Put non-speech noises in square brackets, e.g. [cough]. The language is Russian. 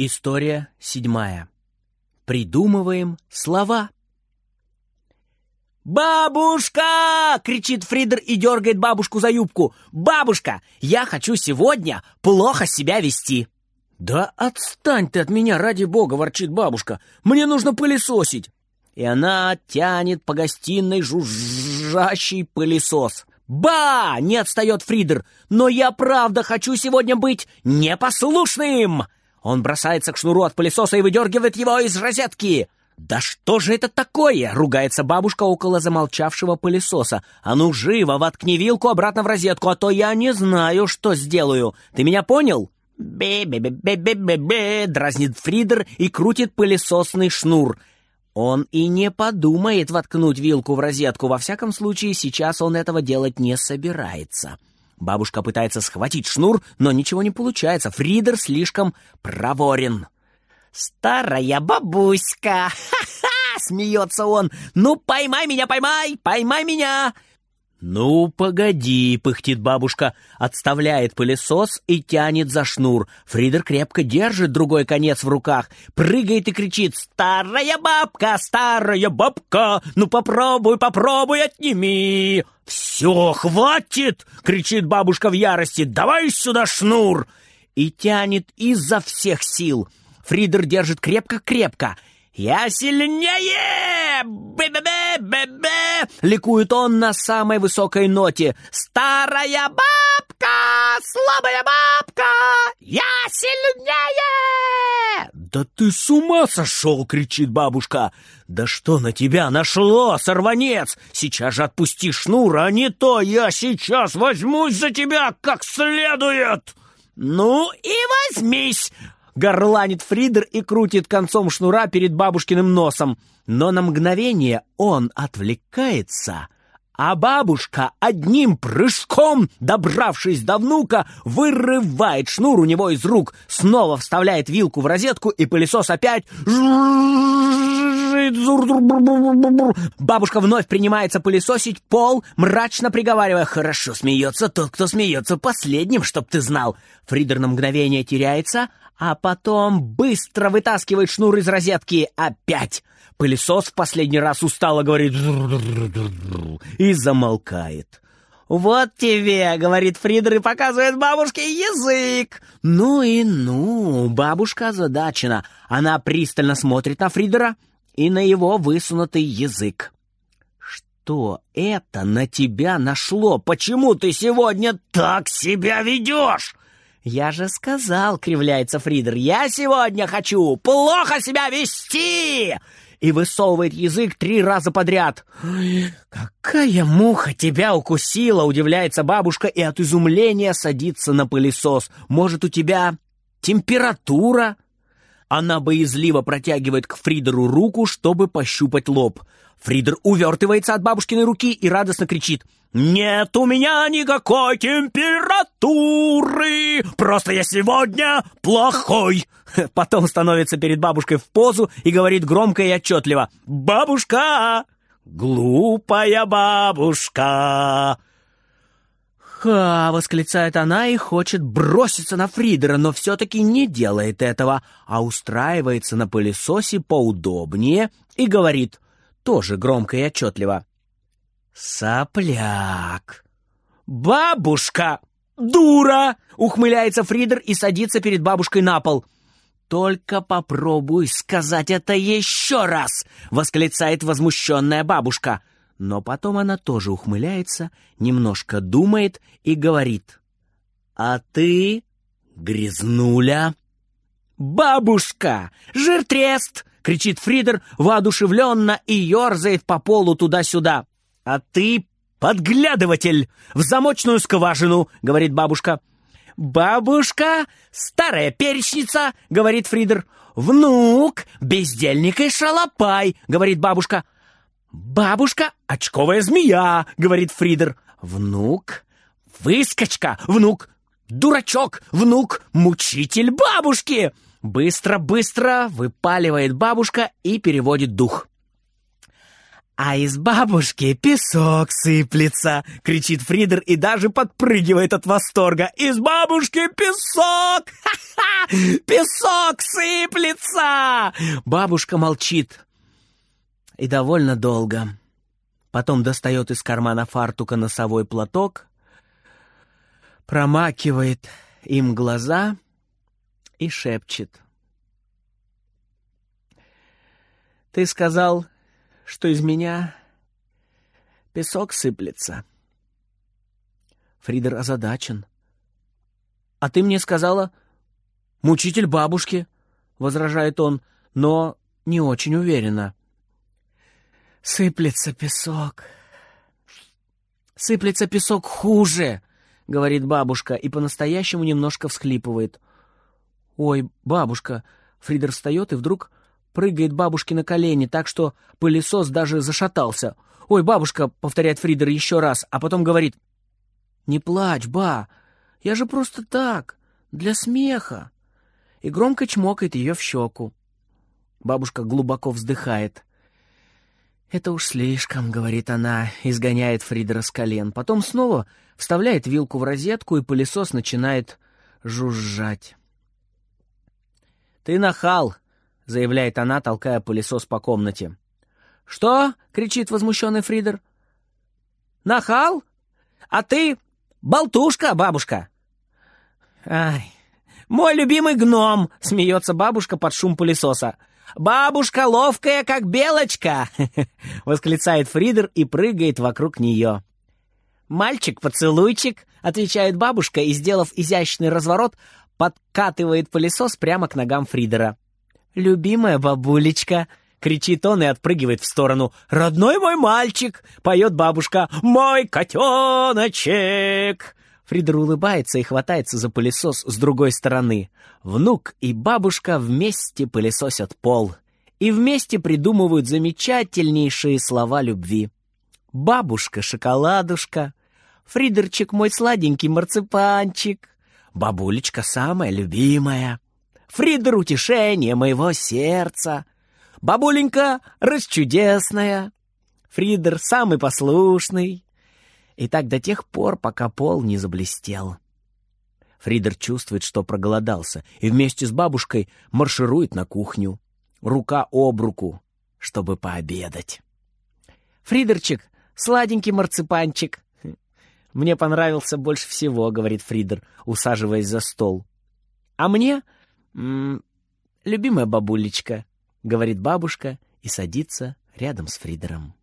История седьмая. Придумываем слова. «Бабушка!» — кричит Фридер и дергает бабушку за юбку. «Бабушка, я хочу сегодня плохо себя вести!» «Да отстань ты от меня, ради бога!» — ворчит бабушка. «Мне нужно пылесосить!» И она тянет по гостиной жужжащий пылесос. «Ба!» — не отстает Фридер. «Но я правда хочу сегодня быть непослушным!» Он бросается к шнуру от пылесоса и выдергивает его из розетки. «Да что же это такое?» — ругается бабушка около замолчавшего пылесоса. «А ну живо, воткни вилку обратно в розетку, а то я не знаю, что сделаю. Ты меня понял?» «Бе-бе-бе-бе-бе-бе!» — дразнит Фридер и крутит пылесосный шнур. Он и не подумает воткнуть вилку в розетку. Во всяком случае, сейчас он этого делать не собирается. Бабушка пытается схватить шнур, но ничего не получается. Фридер слишком проворен. «Старая бабуська! [laughs] Ха-ха!» — смеется он. «Ну, поймай меня, поймай! Поймай меня!» «Ну, погоди!» — пыхтит бабушка, отставляет пылесос и тянет за шнур. Фридер крепко держит другой конец в руках, прыгает и кричит «Старая бабка! Старая бабка! Ну попробуй, попробуй, отними!» «Все, хватит!» — кричит бабушка в ярости. «Давай сюда шнур!» И тянет изо всех сил. Фридер держит крепко-крепко. «Я сильнее! Бе-бе-бе-бе-бе!» Ликует он на самой высокой ноте. «Старая бабка! Слабая бабка! Я сильнее!» «Да ты с ума сошел!» — кричит бабушка. «Да что на тебя нашло, сорванец? Сейчас же отпусти шнур, а не то я сейчас возьмусь за тебя как следует!» «Ну и возьмись!» Горланит Фридер и крутит концом шнура перед бабушкиным носом. Но на мгновение он отвлекается, а бабушка одним прыжком, добравшись до внука, вырывает шнур у него из рук, снова вставляет вилку в розетку, и пылесос опять... Бабушка вновь принимается пылесосить пол, мрачно приговаривая «Хорошо смеется тот, кто смеется последним, чтоб ты знал». Фридер на мгновение теряется, а потом быстро вытаскивает шнур из розетки опять. Пылесос в последний раз устало говорит и замолкает. «Вот тебе», — говорит Фридер и показывает бабушке язык. Ну и ну, бабушка озадачена. Она пристально смотрит на Фридера и на его высунутый язык. «Что это на тебя нашло? Почему ты сегодня так себя ведешь?» «Я же сказал», — кривляется Фридер, — «я сегодня хочу плохо себя вести!» И высовывает язык три раза подряд. «Какая муха тебя укусила!» — удивляется бабушка и от изумления садится на пылесос. «Может, у тебя температура?» Она боязливо протягивает к Фридеру руку, чтобы пощупать лоб. Фридер увертывается от бабушкиной руки и радостно кричит. «Нет у меня никакой температуры! Просто я сегодня плохой!» [laughs] Потом становится перед бабушкой в позу и говорит громко и отчетливо. «Бабушка! Глупая бабушка!» «Ха!» — восклицает она и хочет броситься на Фридера, но все-таки не делает этого, а устраивается на пылесосе поудобнее и говорит, тоже громко и отчетливо, «Сопляк!» «Бабушка! Дура!» — ухмыляется Фридер и садится перед бабушкой на пол. «Только попробуй сказать это еще раз!» — восклицает возмущенная бабушка — но потом она тоже ухмыляется, немножко думает и говорит. «А ты, грязнуля?» «Бабушка! Жиртрест!» — кричит Фридер воодушевленно и ерзает по полу туда-сюда. «А ты подглядыватель! В замочную скважину!» — говорит бабушка. «Бабушка! Старая перечница!» — говорит Фридер. «Внук! Бездельник и шалопай!» — говорит бабушка. «Бабушка — очковая змея!» — говорит Фридер. «Внук? Выскочка! Внук! Дурачок! Внук! Мучитель бабушки!» Быстро-быстро выпаливает бабушка и переводит дух. «А из бабушки песок сыплется!» — кричит Фридер и даже подпрыгивает от восторга. «Из бабушки песок! [laughs] Ха-ха! Песок сыплется!» Бабушка молчит. И довольно долго. Потом достает из кармана фартука носовой платок, промакивает им глаза и шепчет. «Ты сказал, что из меня песок сыплется. Фридер озадачен. «А ты мне сказала, мучитель бабушки», — возражает он, но не очень уверенно. «Сыплется песок. Сыплется песок хуже», — говорит бабушка и по-настоящему немножко всхлипывает. «Ой, бабушка!» Фридер встает и вдруг прыгает бабушке на колени, так что пылесос даже зашатался. «Ой, бабушка!» — повторяет Фридер еще раз, а потом говорит. «Не плачь, ба! Я же просто так, для смеха!» И громко чмокает ее в щеку. Бабушка глубоко вздыхает. «Это уж слишком», — говорит она, изгоняет Фридера с колен. Потом снова вставляет вилку в розетку, и пылесос начинает жужжать. «Ты нахал!» заявляет она, толкая пылесос по комнате. «Что?» — кричит возмущенный Фридер. «Нахал? А ты болтушка, бабушка!» «Ай, мой любимый гном!» — смеется бабушка под шум пылесоса. «Бабушка ловкая, как белочка!» [laughs] — восклицает Фридер и прыгает вокруг нее. «Мальчик-поцелуйчик!» — отвечает бабушка и, сделав изящный разворот, подкатывает пылесос прямо к ногам Фридера. «Любимая бабулечка!» — кричит он и отпрыгивает в сторону. «Родной мой мальчик!» — поет бабушка. «Мой котеночек!» Фридер улыбается и хватается за пылесос с другой стороны. Внук и бабушка вместе пылесосят пол. И вместе придумывают замечательнейшие слова любви. «Бабушка-шоколадушка», «Фридерчик мой сладенький марципанчик», «Бабулечка самая любимая», Фридер — утешение моего сердца. Бабуленька — расчудесная. Фридер — самый послушный. И так до тех пор, пока пол не заблестел. Фридер чувствует, что проголодался, и вместе с бабушкой марширует на кухню. Рука об руку, чтобы пообедать. «Фридерчик, сладенький марципанчик!» «Мне понравился больше всего», — говорит Фридер, усаживаясь за стол. «А мне «М -м, «Любимая бабулечка», — говорит бабушка и садится рядом с Фридером.